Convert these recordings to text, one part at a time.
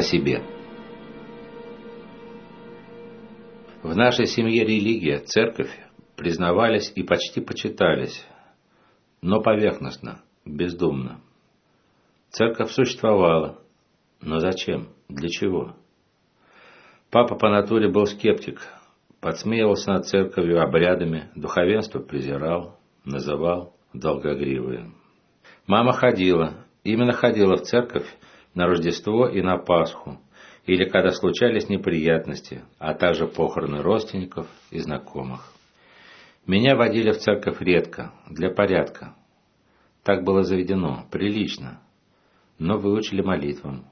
О себе. В нашей семье религия, церковь признавались и почти почитались, но поверхностно, бездумно. Церковь существовала, но зачем, для чего? Папа по натуре был скептик, подсмеивался над церковью обрядами, духовенство презирал, называл долгогривые. Мама ходила, именно ходила в церковь на Рождество и на Пасху, или когда случались неприятности, а также похороны родственников и знакомых. Меня водили в церковь редко, для порядка. Так было заведено, прилично. Но выучили молитвам.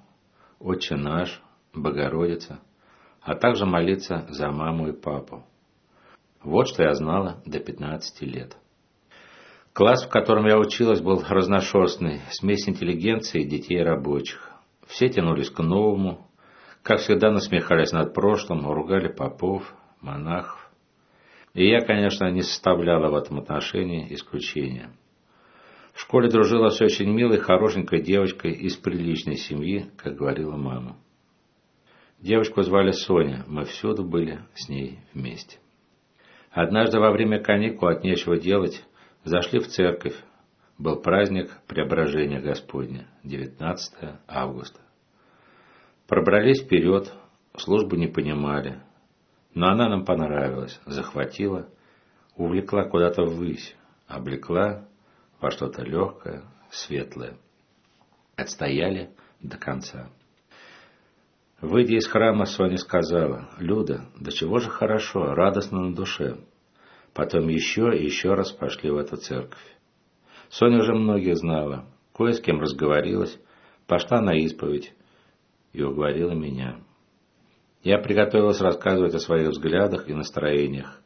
«Отче наш», «Богородица», а также молиться за маму и папу. Вот что я знала до 15 лет. Класс, в котором я училась, был разношерстный, смесь интеллигенции и детей рабочих. Все тянулись к новому, как всегда насмехались над прошлым, ругали попов, монахов. И я, конечно, не составляла в этом отношении исключения. В школе дружила с очень милой, хорошенькой девочкой из приличной семьи, как говорила мама. Девочку звали Соня, мы всюду были с ней вместе. Однажды во время каникул от нечего делать зашли в церковь. Был праздник Преображения Господня, 19 августа. Пробрались вперед, службу не понимали, но она нам понравилась, захватила, увлекла куда-то ввысь, облекла во что-то легкое, светлое. Отстояли до конца. Выйдя из храма, Соня сказала, «Люда, да чего же хорошо, радостно на душе». Потом еще и еще раз пошли в эту церковь. Соня уже многих знала, кое с кем разговорилась, пошла на исповедь и уговорила меня. Я приготовилась рассказывать о своих взглядах и настроениях.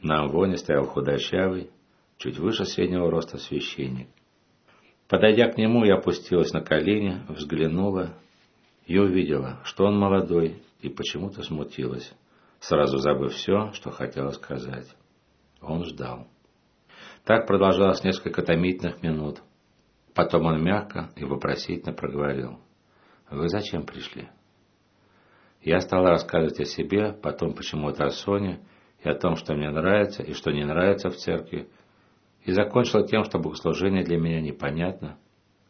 На амвоне стоял худощавый, чуть выше среднего роста священник. Подойдя к нему, я опустилась на колени, взглянула и увидела, что он молодой, и почему-то смутилась, сразу забыв все, что хотела сказать. Он ждал. Так продолжалось несколько томительных минут. Потом он мягко и вопросительно проговорил. «Вы зачем пришли?» Я стала рассказывать о себе, потом почему-то о Соне, и о том, что мне нравится и что не нравится в церкви, и закончила тем, что богослужение для меня непонятно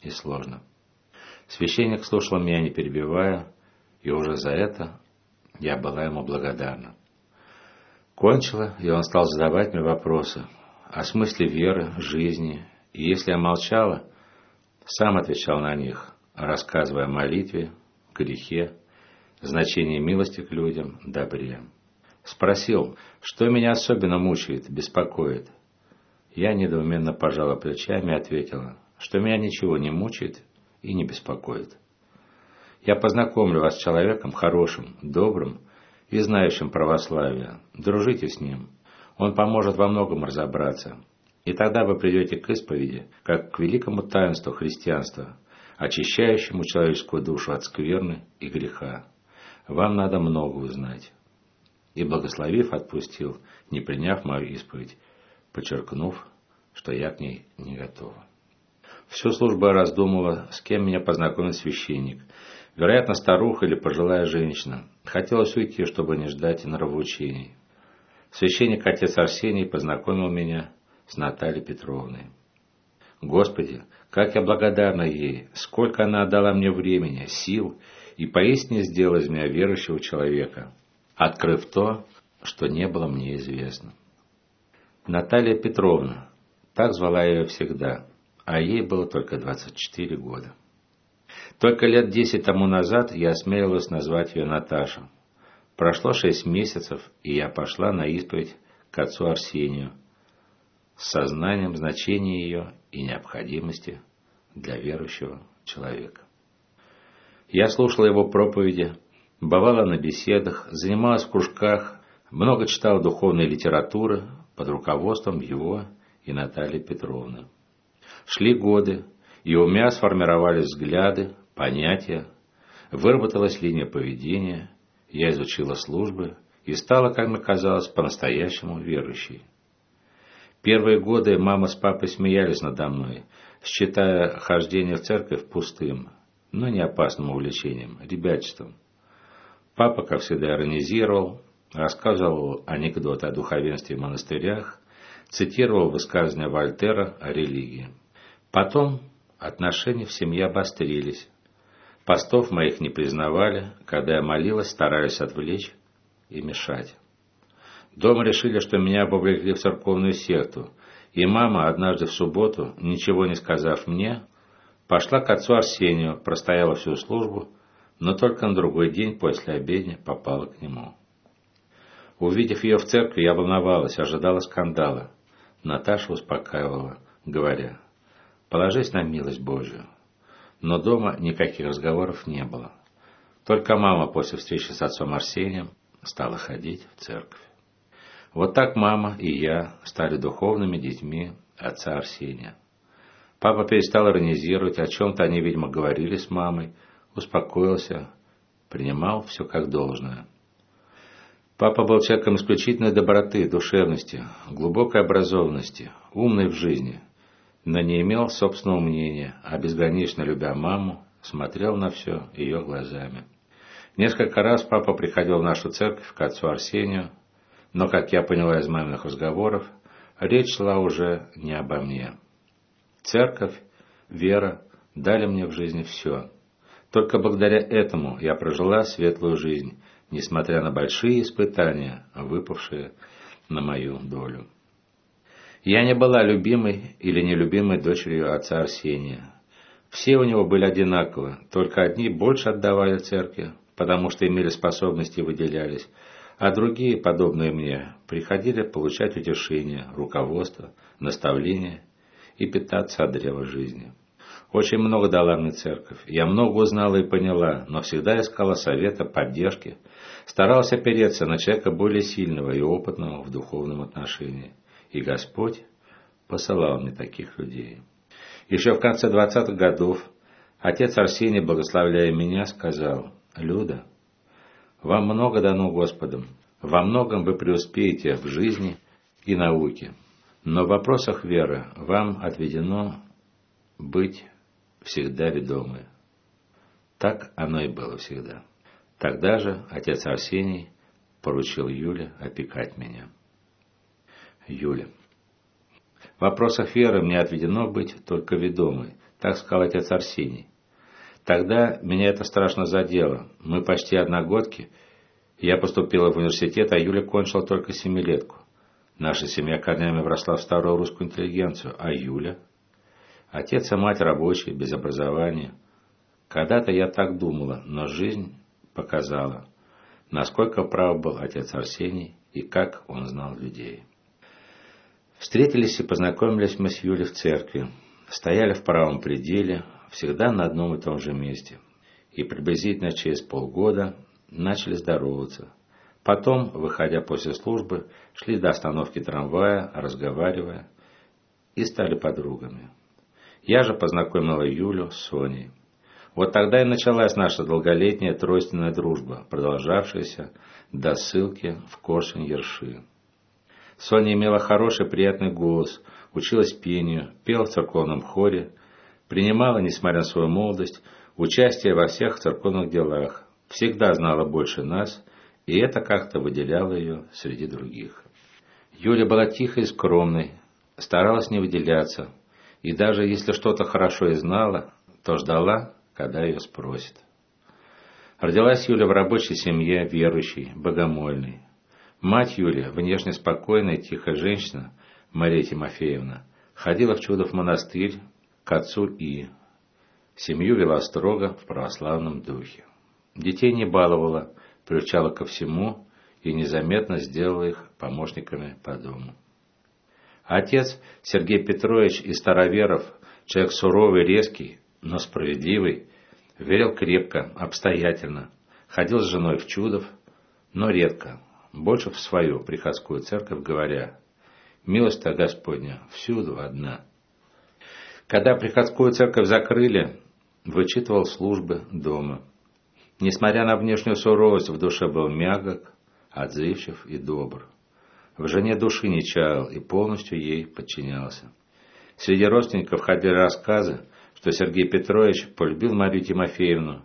и сложно. Священник слушал меня, не перебивая, и уже за это я была ему благодарна. Кончила, и он стал задавать мне вопросы о смысле веры, жизни, и если я молчала, сам отвечал на них, рассказывая о молитве, грехе, значении милости к людям, добре. Спросил, что меня особенно мучает, беспокоит. Я недоуменно пожала плечами и ответила, что меня ничего не мучает и не беспокоит. Я познакомлю вас с человеком хорошим, добрым и знающим православие. Дружите с ним. Он поможет во многом разобраться. И тогда вы придете к исповеди, как к великому таинству христианства, очищающему человеческую душу от скверны и греха. Вам надо много узнать. И, благословив, отпустил, не приняв мою исповедь, подчеркнув, что я к ней не готова. Всю службу я раздумывала, с кем меня познакомит священник. Вероятно, старуха или пожилая женщина. Хотелось уйти, чтобы не ждать нравоучений. Священник отец Арсений познакомил меня с Натальей Петровной. Господи, как я благодарна ей, сколько она отдала мне времени, сил и поистине сделала из меня верующего человека, открыв то, что не было мне известно. Наталья Петровна, так звала ее всегда, а ей было только 24 года. Только лет десять тому назад я осмелилась назвать ее Наташа. Прошло шесть месяцев, и я пошла на исповедь к отцу Арсению с сознанием значения ее и необходимости для верующего человека. Я слушала его проповеди, бывала на беседах, занималась в кружках, много читала духовной литературы под руководством его и Натальи Петровны. Шли годы, и у меня сформировались взгляды, понятия, выработалась линия поведения, я изучила службы и стала, как мне казалось, по-настоящему верующей. Первые годы мама с папой смеялись надо мной, считая хождение в церковь пустым. но не опасным увлечением, ребячеством. Папа, как всегда, иронизировал, рассказывал анекдоты о духовенстве в монастырях, цитировал высказывания Вольтера о религии. Потом отношения в семье обострились. Постов моих не признавали, когда я молилась, старались отвлечь и мешать. Дома решили, что меня повлекли в церковную секту, и мама однажды в субботу, ничего не сказав мне, пошла к отцу Арсению, простояла всю службу, но только на другой день после обедни попала к нему. Увидев ее в церкви, я волновалась, ожидала скандала. Наташа успокаивала, говоря, «Положись на милость Божию». Но дома никаких разговоров не было. Только мама после встречи с отцом Арсением стала ходить в церковь. Вот так мама и я стали духовными детьми отца Арсения. Папа перестал иронизировать, о чем-то они, видимо, говорили с мамой, успокоился, принимал все как должное. Папа был человеком исключительной доброты, душевности, глубокой образованности, умной в жизни, но не имел собственного мнения, а безгранично любя маму, смотрел на все ее глазами. Несколько раз папа приходил в нашу церковь к отцу Арсению, но, как я поняла из маминых разговоров, речь шла уже не обо мне. Церковь, вера дали мне в жизни все. Только благодаря этому я прожила светлую жизнь, несмотря на большие испытания, выпавшие на мою долю. Я не была любимой или нелюбимой дочерью отца Арсения. Все у него были одинаковы, только одни больше отдавали церкви, потому что имели способности и выделялись, а другие, подобные мне, приходили получать утешение, руководство, наставление и питаться от древа жизни. Очень много дала мне церковь. Я много узнала и поняла, но всегда искала совета, поддержки, старалась опереться на человека более сильного и опытного в духовном отношении. И Господь посылал мне таких людей. Еще в конце двадцатых годов отец Арсений, благословляя меня, сказал, «Люда, вам много дано Господом, во многом вы преуспеете в жизни и науке, но в вопросах веры вам отведено быть всегда ведомы. Так оно и было всегда. Тогда же отец Арсений поручил Юле опекать меня. Юля. В вопросах веры мне отведено быть только ведомой, так сказал отец Арсений. Тогда меня это страшно задело. Мы почти одногодки. Я поступила в университет, а Юля кончила только семилетку. Наша семья корнями вросла в старую русскую интеллигенцию, а Юля? Отец и мать рабочие, без образования. Когда-то я так думала, но жизнь показала, насколько прав был отец Арсений и как он знал людей. Встретились и познакомились мы с Юлей в церкви. Стояли в правом пределе, всегда на одном и том же месте. И приблизительно через полгода начали здороваться. Потом, выходя после службы, шли до остановки трамвая, разговаривая, и стали подругами. Я же познакомила Юлю с Соней. Вот тогда и началась наша долголетняя тройственная дружба, продолжавшаяся до ссылки в Коршень-Ерши. Соня имела хороший приятный голос, училась пению, пела в церковном хоре, принимала, несмотря на свою молодость, участие во всех церковных делах, всегда знала больше нас, и это как-то выделяло ее среди других. Юля была тихой и скромной, старалась не выделяться, и даже если что-то хорошо и знала, то ждала, когда ее спросят. Родилась Юля в рабочей семье, верующей, богомольной. Мать Юли, внешне спокойная и тихая женщина, Мария Тимофеевна, ходила в Чудов монастырь, к отцу И. Семью вела строго в православном духе. Детей не баловала, приучала ко всему и незаметно сделала их помощниками по дому. Отец Сергей Петрович из Староверов, человек суровый, резкий, но справедливый, верил крепко, обстоятельно, ходил с женой в чудов, но редко, больше в свою приходскую церковь, говоря, «Милость-то Господня всюду одна». Когда приходскую церковь закрыли, вычитывал службы дома. Несмотря на внешнюю суровость, в душе был мягок, отзывчив и добр. В жене души не чаял и полностью ей подчинялся. Среди родственников ходили рассказы, что Сергей Петрович полюбил Марию Тимофеевну,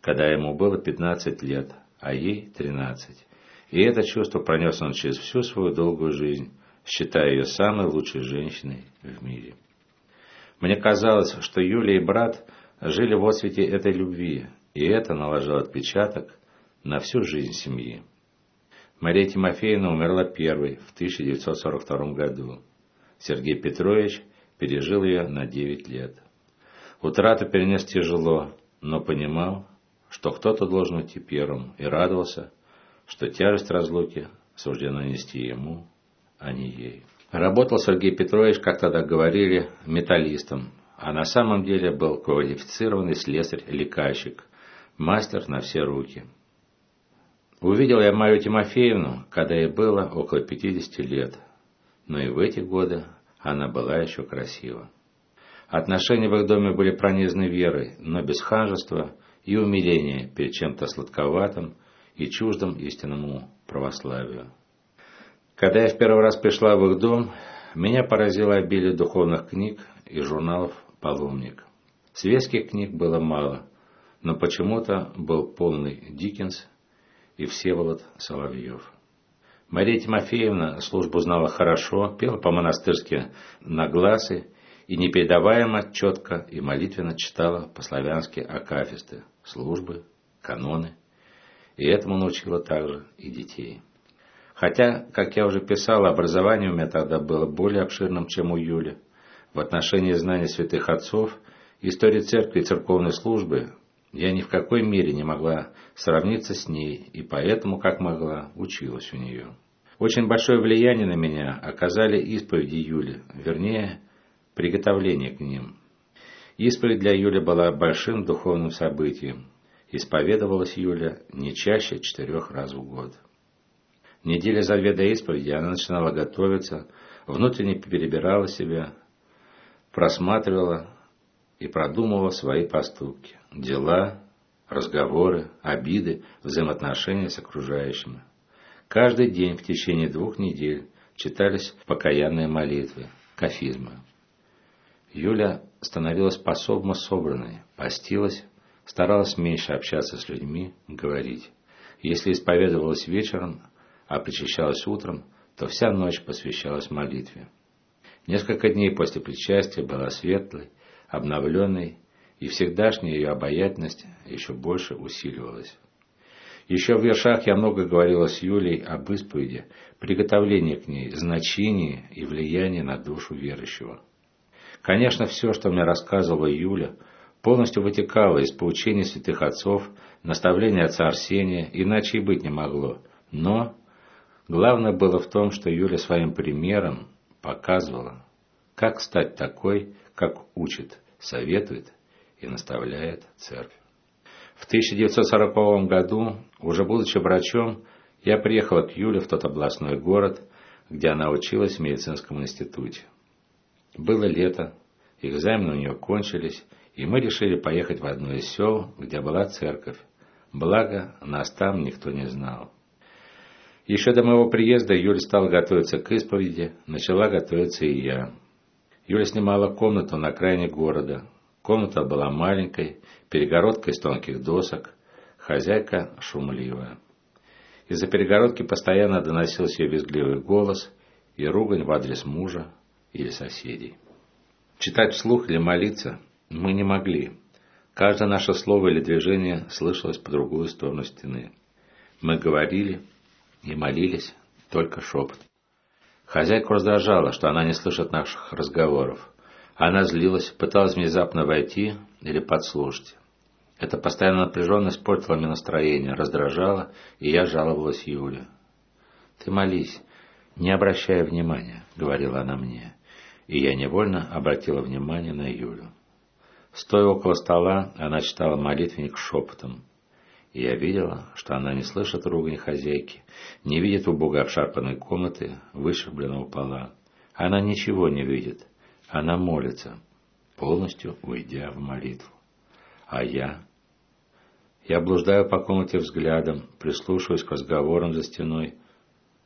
когда ему было 15 лет, а ей 13. И это чувство пронес он через всю свою долгую жизнь, считая ее самой лучшей женщиной в мире. Мне казалось, что Юлия и брат жили в отсвете этой любви, и это наложило отпечаток на всю жизнь семьи. Мария Тимофеевна умерла первой в 1942 году. Сергей Петрович пережил ее на 9 лет. Утрату перенес тяжело, но понимал, что кто-то должен уйти первым, и радовался, что тяжесть разлуки суждено нести ему, а не ей. Работал Сергей Петрович, как тогда говорили, металлистом, а на самом деле был квалифицированный слесарь-лекальщик, мастер на все руки. Увидел я Марию Тимофеевну, когда ей было около 50 лет, но и в эти годы она была еще красива. Отношения в их доме были пронизаны верой, но без ханжества и умиления перед чем-то сладковатым и чуждым истинному православию. Когда я в первый раз пришла в их дом, меня поразило обилие духовных книг и журналов «Паломник». Светских книг было мало, но почему-то был полный Диккенс и Всеволод Соловьев. Мария Тимофеевна службу знала хорошо, пела по-монастырски на глазы и непередаваемо четко и молитвенно читала по-славянски акафисты, службы, каноны. И этому научила также и детей. Хотя, как я уже писал, образование у меня тогда было более обширным, чем у Юли. В отношении знаний святых отцов, истории церкви и церковной службы я ни в какой мере не могла сравниться с ней, и поэтому, как могла, училась у нее. Очень большое влияние на меня оказали исповеди Юли, вернее, приготовление к ним. Исповедь для Юли была большим духовным событием. Исповедовалась Юля не чаще четырех раз в год. Неделя за две до исповеди она начинала готовиться, внутренне перебирала себя, просматривала и продумывала свои поступки, дела, разговоры, обиды, взаимоотношения с окружающими. Каждый день в течение двух недель читались покаянные молитвы, кафизмы. Юля становилась по-особому собранной, постилась, старалась меньше общаться с людьми, говорить. Если исповедовалась вечером, а причащалась утром, то вся ночь посвящалась молитве. Несколько дней после причастия была светлой, обновленной, и всегдашняя ее обаятельность еще больше усиливалась. Еще в вершах я много говорила с Юлей об исповеди, приготовлении к ней, значении и влиянии на душу верующего. Конечно, все, что мне рассказывала Юля, полностью вытекало из поучений святых отцов, наставления отца Арсения, иначе и быть не могло. Но Главное было в том, что Юля своим примером показывала, как стать такой, как учит, советует и наставляет церковь. В 1940 году, уже будучи врачом, я приехала к Юле в тот областной город, где она училась в медицинском институте. Было лето, экзамены у нее кончились, и мы решили поехать в одно из сел, где была церковь. Благо, нас там никто не знал. Еще до моего приезда Юля стала готовиться к исповеди, начала готовиться и я. Юля снимала комнату на окраине города. Комната была маленькой, перегородка из тонких досок, хозяйка шумливая. Из-за перегородки постоянно доносился ее визгливый голос и ругань в адрес мужа или соседей. Читать вслух или молиться мы не могли. Каждое наше слово или движение слышалось по другую сторону стены. Мы говорили, и молились только шепот. Хозяйку раздражало, что она не слышит наших разговоров. Она злилась, пыталась внезапно войти или подслушать. Эта постоянная напряженность портила мне настроение, раздражала, и я жаловалась Юле. «Ты молись, не обращая внимания», — говорила она мне, и я невольно обратила внимание на Юлю. Стоя около стола, она читала молитвенник шепотом, и я видела, что она не слышит ругань хозяйки, не видит убого обшарпанной комнаты, вышибленного пола. Она ничего не видит. Она молится, полностью уйдя в молитву. А я? Я блуждаю по комнате взглядом, прислушиваясь к разговорам за стеной.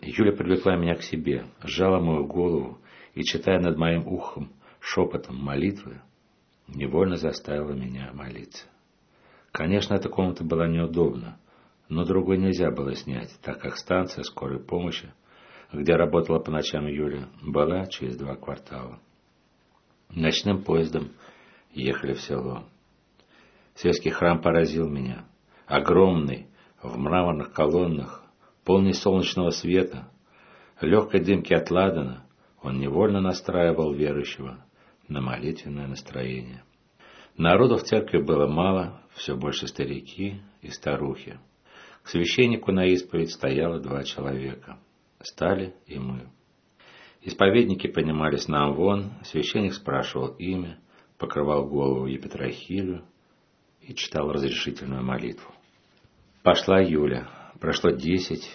Юля привлекла меня к себе, сжала мою голову и, читая над моим ухом шепотом молитвы, невольно заставило меня молиться. Конечно, эта комната была неудобна, но другой нельзя было снять, так как станция скорой помощи, где работала по ночам Юля, была через два квартала. Ночным поездом ехали в село. Сельский храм поразил меня. Огромный, в мраморных колоннах, полный солнечного света, легкой дымки от ладана, он невольно настраивал верующего на молитвенное настроение. Народу в церкви было мало, все больше старики и старухи. К священнику на исповедь стояло два человека. Стали и мы. Исповедники поднимались на вон, священник спрашивал имя, покрывал голову Епитрахилю и читал разрешительную молитву. Пошла Юля. Прошло десять,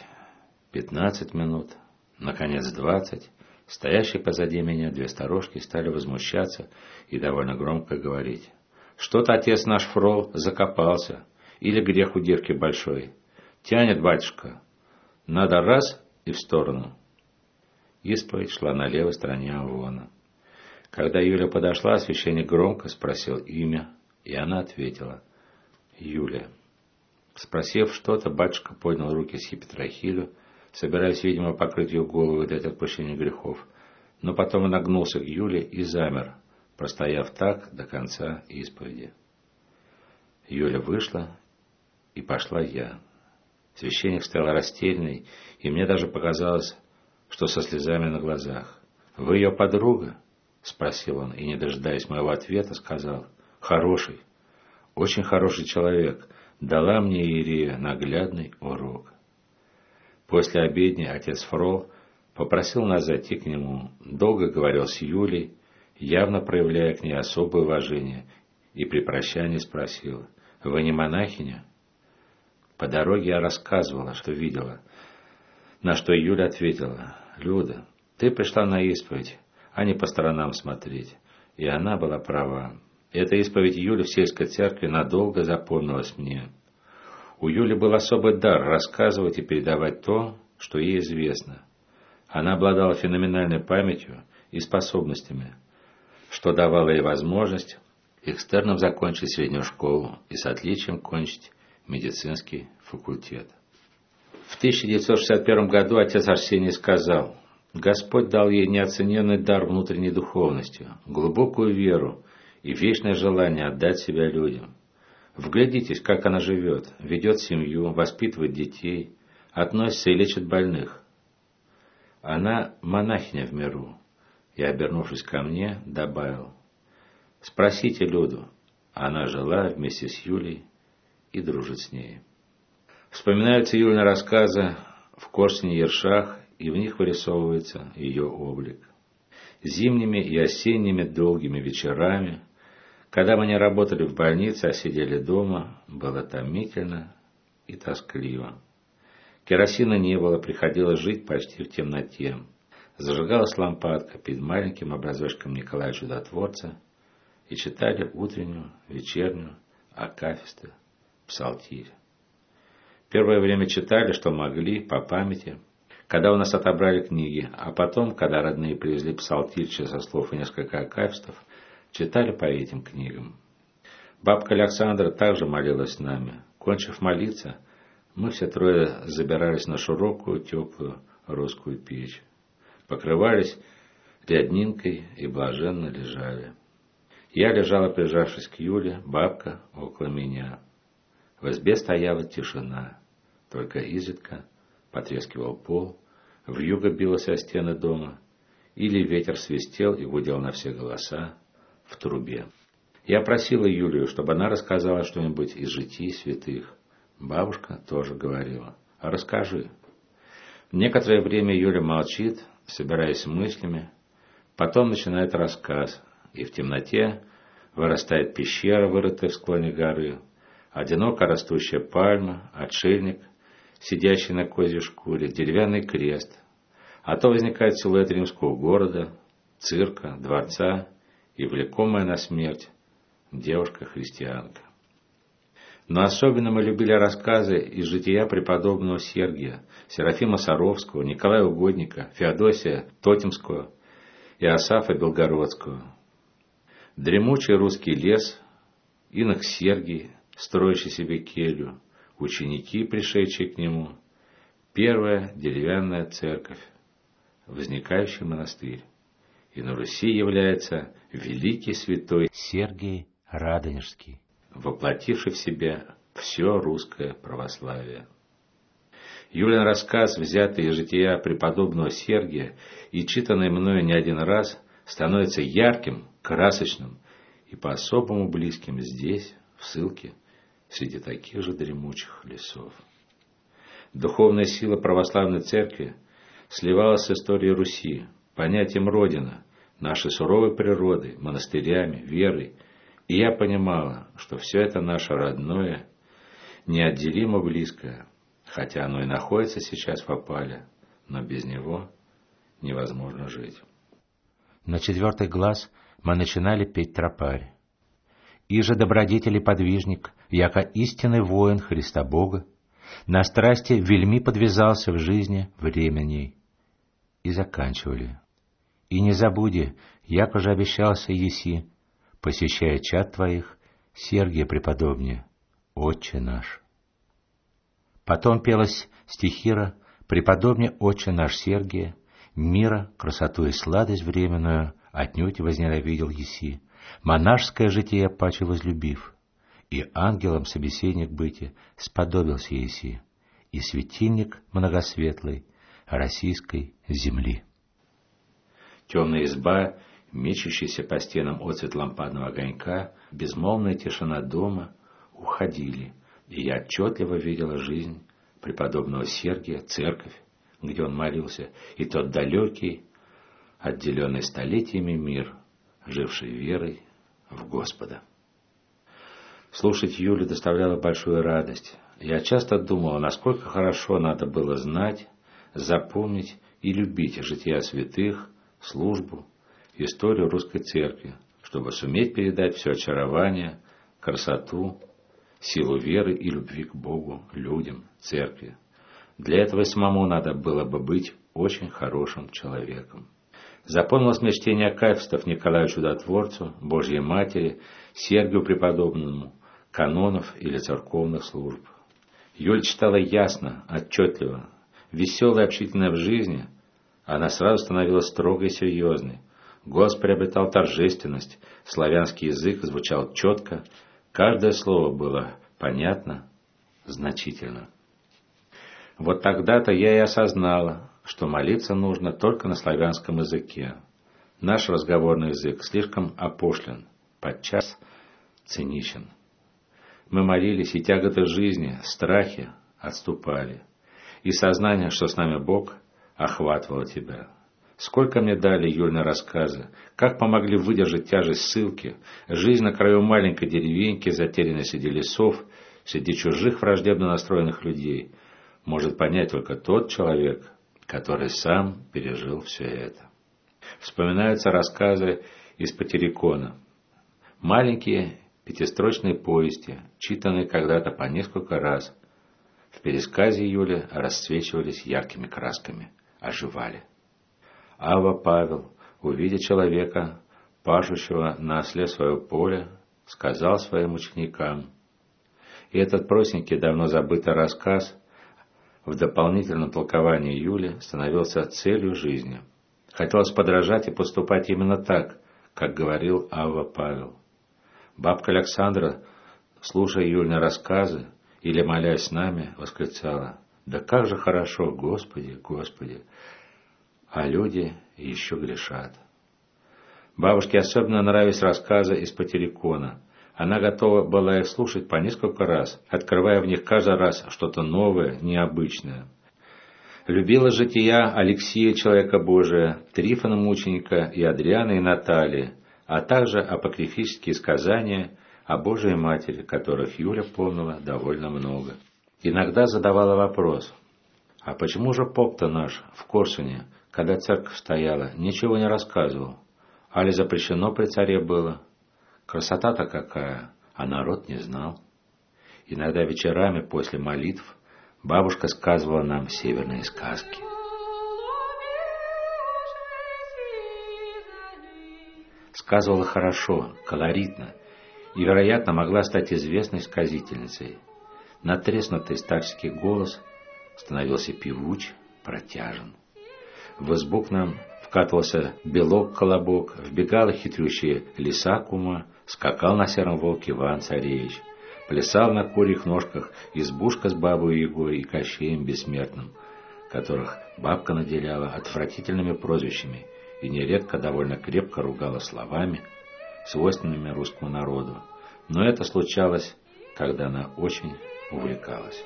пятнадцать минут, наконец двадцать. Стоящие позади меня две старушки стали возмущаться и довольно громко говорить. Что-то отец наш Фрол закопался, или грех у девки большой. Тянет батюшка. Надо раз и в сторону. Исповедь шла на левой стороне Авона. Когда Юля подошла, священник громко спросил имя, и она ответила «Юля». Спросив что-то, батюшка поднял руки с Епитрахилю, собираясь, видимо, покрыть ее голову и дать отпущение грехов, но потом нагнулся к Юле и замер, простояв так до конца исповеди. Юля вышла, и пошла я. Священник стоял растерянный, и мне даже показалось, что со слезами на глазах. «Вы ее подруга?» — спросил он, и, не дожидаясь моего ответа, сказал. «Хороший, очень хороший человек, дала мне Ирия наглядный урок». После обедни отец Фрол попросил нас зайти к нему, долго говорил с Юлей, явно проявляя к ней особое уважение, и при прощании спросил, «Вы не монахиня?» По дороге я рассказывала, что видела, на что Юля ответила, «Люда, ты пришла на исповедь, а не по сторонам смотреть». И она была права. Эта исповедь Юли в сельской церкви надолго запомнилась мне. У Юли был особый дар рассказывать и передавать то, что ей известно. Она обладала феноменальной памятью и способностями, что давало ей возможность экстерном закончить среднюю школу и с отличием кончить медицинский факультет. В 1961 году отец Арсений сказал, Господь дал ей неоцененный дар внутренней духовности, глубокую веру и вечное желание отдать себя людям. Вглядитесь, как она живет, ведет семью, воспитывает детей, относится и лечит больных. Она монахиня в миру. И, обернувшись ко мне, добавил, спросите Люду, она жила вместе с Юлей и дружит с ней. Вспоминаются Юлины рассказы в Корсине Ершах, и в них вырисовывается ее облик. Зимними и осенними долгими вечерами, когда мы не работали в больнице, а сидели дома, было томительно и тоскливо. Керосина не было, приходилось жить почти в темноте. Зажигалась лампадка перед маленьким образочком Николая Чудотворца и читали утреннюю, вечернюю, акафисты, псалтирь. Первое время читали, что могли, по памяти, когда у нас отобрали книги, а потом, когда родные привезли псалтирь со слов и несколько акафистов, читали по этим книгам. Бабка Александра также молилась с нами. Кончив молиться, мы все трое забирались на широкую, теплую русскую печь. Покрывались ряднинкой и блаженно лежали. Я лежала, прижавшись к Юле, бабка около меня. В избе стояла тишина, только изредка потрескивал пол, в юго билась о стены дома, или ветер свистел и гудел на все голоса в трубе. Я просила Юлию, чтобы она рассказала что-нибудь из житий святых. Бабушка тоже говорила. А расскажи. Некоторое время Юля молчит, собираясь мыслями, потом начинает рассказ, и в темноте вырастает пещера, вырытая в склоне горы, одиноко растущая пальма, отшельник, сидящий на козьей шкуре, деревянный крест. А то возникает силуэт римского города, цирка, дворца и влекомая на смерть девушка-христианка. Но особенно мы любили рассказы из жития преподобного Сергия, Серафима Саровского, Николая Угодника, Феодосия Тотемского и Асафа Белгородского. Дремучий русский лес, инок Сергий, строящий себе келью, ученики, пришедшие к нему, первая деревянная церковь, возникающий монастырь. И на Руси является великий святой Сергий Радонежский, воплотивший в себя все русское православие. Юлин рассказ, взятый из жития преподобного Сергия и читанный мною не один раз, становится ярким, красочным и по-особому близким здесь, в ссылке, среди таких же дремучих лесов. Духовная сила православной церкви сливалась с историей Руси, понятием Родина, нашей суровой природы, монастырями, верой, и я понимала, что все это наше родное, неотделимо близкое, хотя оно и находится сейчас в опале, но без него невозможно жить. На четвертый глаз мы начинали петь тропарь. Же добродетель и подвижник, яко истинный воин Христа Бога, на страсти вельми подвязался в жизни времени. И заканчивали. И не забуди, яко же обещался Еси, посещая чад твоих, Сергия преподобнее, Отче наш. Потом пелась стихира «Преподобне Отче наш Сергия», мира, красоту и сладость временную отнюдь возненавидел Еси, монашеское житие паче возлюбив, и ангелом собеседник быти сподобился Еси, и светильник многосветлый российской земли. Темная изба, мечущаяся по стенам отцвет лампадного огонька, безмолвная тишина дома уходили, и я отчетливо видела жизнь преподобного Сергия, церковь, где он молился, и тот далекий, отделенный столетиями мир, живший верой в Господа. Слушать Юлю доставляло большую радость. Я часто думала, насколько хорошо надо было знать, запомнить и любить жития святых, службу, историю русской церкви, чтобы суметь передать все очарование, красоту, силу веры и любви к Богу, людям, церкви. Для этого и самому надо было бы быть очень хорошим человеком. Запомнилось мне чтение кафестов Николаю Чудотворцу, Божьей Матери, Сергию Преподобному, канонов или церковных служб. Юль читала ясно, отчетливо. Веселая, общительная в жизни, она сразу становилась строгой и серьезной. Голос приобретал торжественность, славянский язык звучал четко, каждое слово было понятно, значительно. Вот тогда-то я и осознала, что молиться нужно только на славянском языке. Наш разговорный язык слишком опошлен, подчас циничен. Мы молились, и тяготы жизни, страхи отступали, и сознание, что с нами Бог, охватывало тебя. Сколько мне дали Юльны рассказы, как помогли выдержать тяжесть ссылки, жизнь на краю маленькой деревеньки, затерянной среди лесов, среди чужих враждебно настроенных людей – может понять только тот человек, который сам пережил все это. Вспоминаются рассказы из Патерикона. Маленькие пятистрочные повести, читанные когда-то по несколько раз, в пересказе Юли расцвечивались яркими красками, оживали. Ава Павел, увидя человека, пашущего на осле свое поле, сказал своим ученикам. И этот простенький, давно забытый рассказ в дополнительном толковании Юли становился целью жизни. Хотелось подражать и поступать именно так, как говорил Авва Павел. Бабка Александра, слушая Юльны рассказы или молясь с нами, восклицала «Да как же хорошо, Господи, Господи!» А люди еще грешат. Бабушке особенно нравились рассказы из Патерикона – она готова была их слушать по несколько раз, открывая в них каждый раз что-то новое, необычное. Любила жития Алексея, человека Божия, Трифона мученика и Адриана и Натальи, а также апокрифические сказания о Божией Матери, которых Юля помнила довольно много. Иногда задавала вопрос, а почему же поп-то наш в Корсуне, когда церковь стояла, ничего не рассказывал? Али запрещено при царе было? Красота-то какая, а народ не знал. Иногда вечерами после молитв бабушка сказывала нам северные сказки. Рассказывала хорошо, колоритно и, вероятно, могла стать известной сказительницей. Натреснутый старческий голос становился певуч, протяжен. В избу к нам вкатывался белок-колобок, вбегала хитрющая лиса кума, скакал на сером волке Иван-царевич, плясал на курьих ножках избушка с бабой Егой и Кощеем Бессмертным, которых бабка наделяла отвратительными прозвищами и нередко довольно крепко ругала словами, свойственными русскому народу. Но это случалось, когда она очень увлекалась.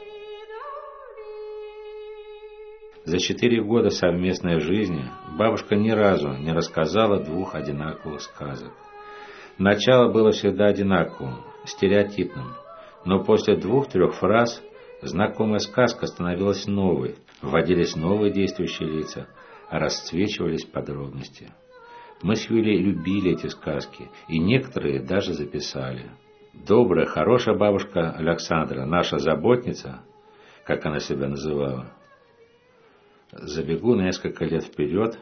За четыре года совместной жизни бабушка ни разу не рассказала двух одинаковых сказок. Начало было всегда одинаковым, стереотипным, но после двух-трех фраз знакомая сказка становилась новой, вводились новые действующие лица, расцвечивались подробности. Мы с Юлей любили эти сказки, и некоторые даже записали. Добрая, хорошая бабушка Александра, наша заботница, как она себя называла, забегу несколько лет вперед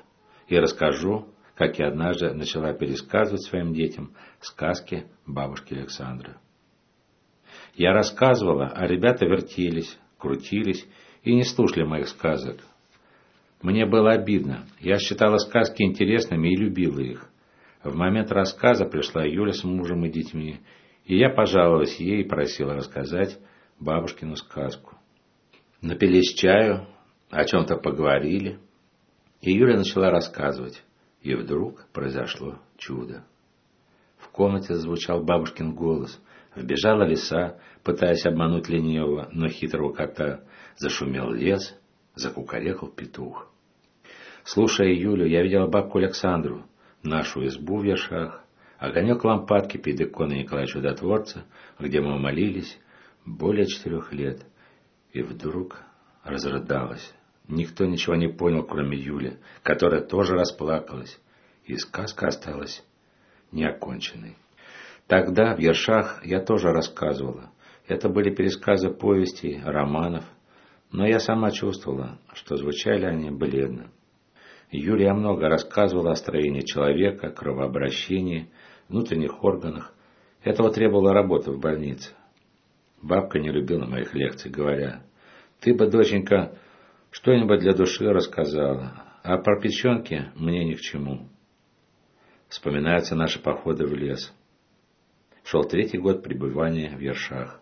и расскажу, как я однажды начала пересказывать своим детям сказки бабушки Александры. Я рассказывала, а ребята вертелись, крутились и не слушали моих сказок. Мне было обидно. Я считала сказки интересными и любила их. В момент рассказа пришла Юля с мужем и детьми, и я пожаловалась ей и просила рассказать бабушкину сказку. Напились чаю, о чем-то поговорили, и Юля начала рассказывать, и вдруг произошло чудо. В комнате звучал бабушкин голос, вбежала лиса, пытаясь обмануть ленивого, но хитрого кота, зашумел лес, закукарекал петух. Слушая Юлю, я видела бабку Александру, нашу избу в Яшах, огонек лампадки перед иконой Николая Чудотворца, где мы молились более четырех лет, и вдруг разрыдалась. Никто ничего не понял, кроме Юли, которая тоже расплакалась, и сказка осталась неоконченной. Тогда в Ершах я тоже рассказывала. Это были пересказы повестей, романов, но я сама чувствовала, что звучали они бледно. Юлия много рассказывала о строении человека, кровообращении, внутренних органах. Этого требовала работа в больнице. Бабка не любила моих лекций, говоря, ты бы, доченька, что-нибудь для души рассказала, а про печенки мне ни к чему. Вспоминаются наши походы в лес. Шел третий год пребывания в Ершах.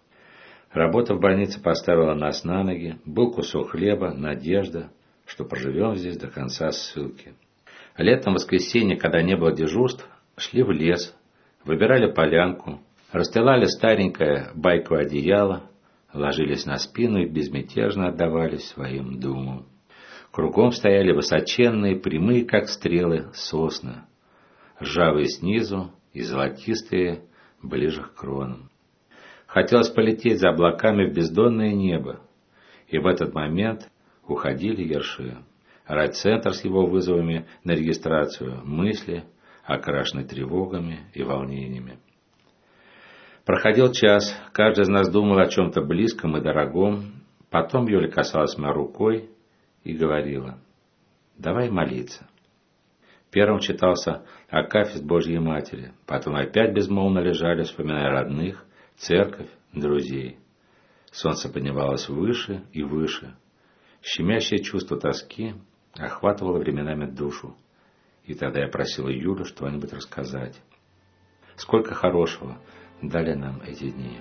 Работа в больнице поставила нас на ноги, был кусок хлеба, надежда, что проживем здесь до конца ссылки. Летом воскресенье, когда не было дежурств, шли в лес, выбирали полянку, расстилали старенькое байковое одеяло, ложились на спину и безмятежно отдавались своим думам. Кругом стояли высоченные, прямые, как стрелы, сосны, ржавые снизу и золотистые ближе к кронам. Хотелось полететь за облаками в бездонное небо, и в этот момент уходили ерши. Райцентр с его вызовами на регистрацию, мысли, окрашены тревогами и волнениями. Проходил час, каждый из нас думал о чем-то близком и дорогом. Потом Юля касалась меня рукой и говорила, давай молиться. Первым читался Акафист Божьей Матери, потом опять безмолвно лежали, вспоминая родных, церковь, друзей. Солнце поднималось выше и выше. Щемящее чувство тоски охватывало временами душу. И тогда я просила Юлю что-нибудь рассказать. Сколько хорошего, дали нам эти дни.